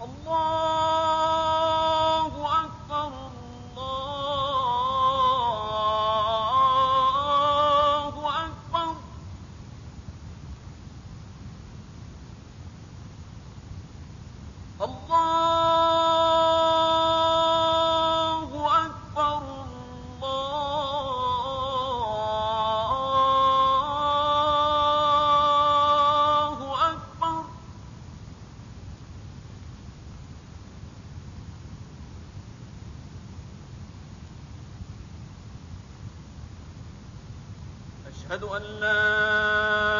الله أكبر الله أكبر. أشهد أن لا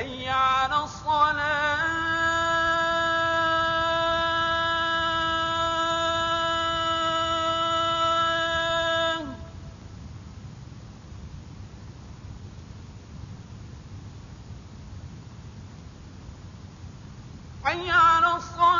حي على الصلاة. حي على الصلاة.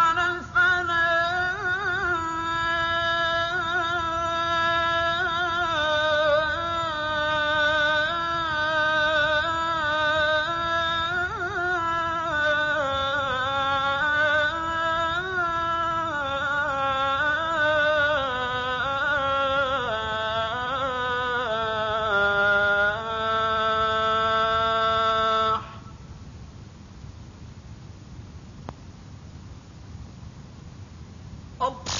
الله